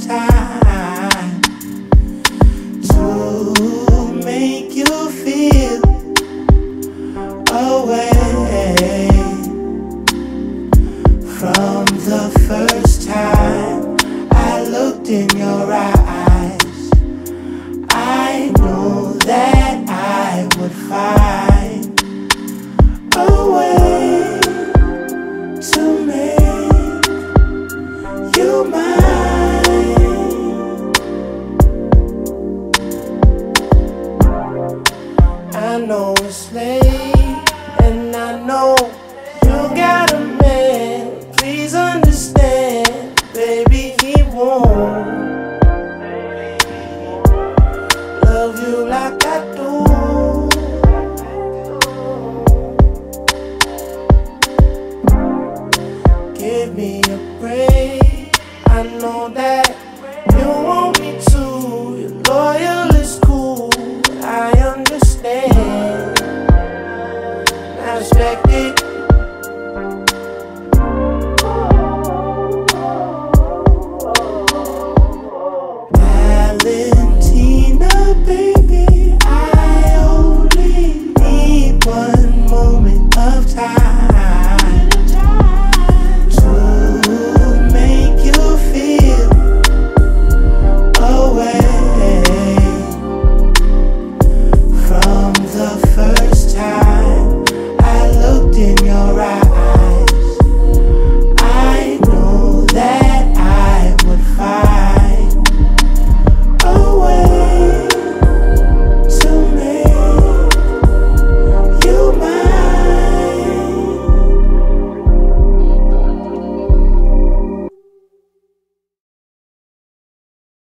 time to make you feel away from the first time I looked in your eyes. I know that I would find a way to make you mine. I know it's late, and I know you got a man. Please understand, baby, he won't love you like I do. Give me a break. I know that Respect it.